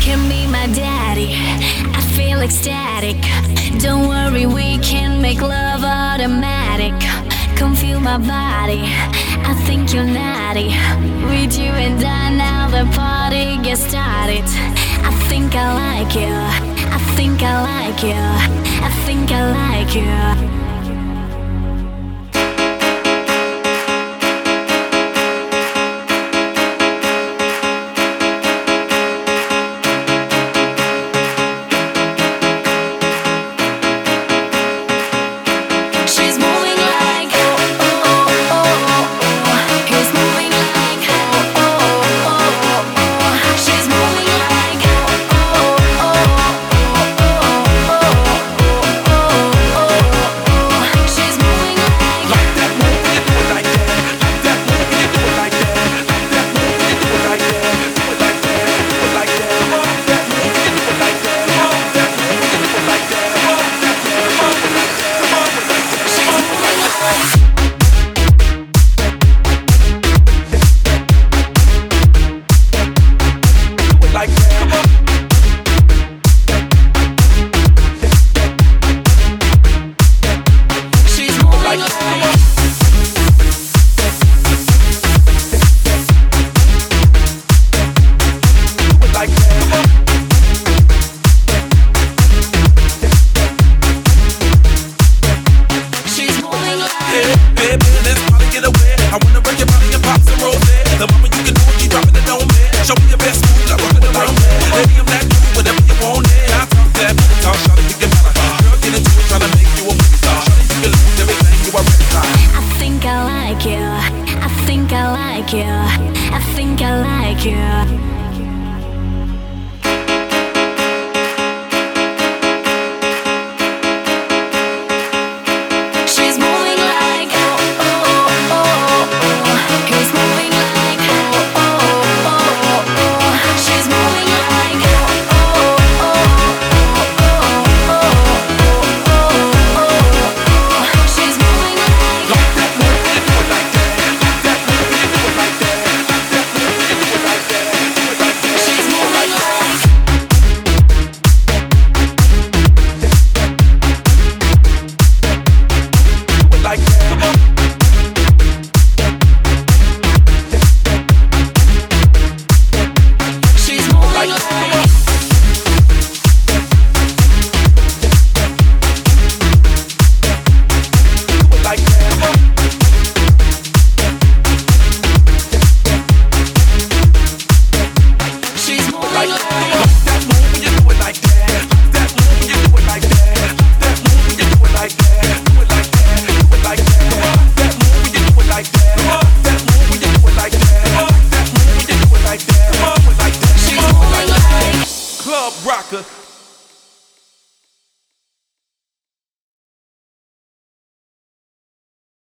can be my daddy. I feel ecstatic. Don't worry, we can make love automatic. Come feel my body. I think you're naughty. With you and I, now the party gets started. I think I like you. I think I like you. I think I like you. Come on. like you. I think I like you. I think I like you. light.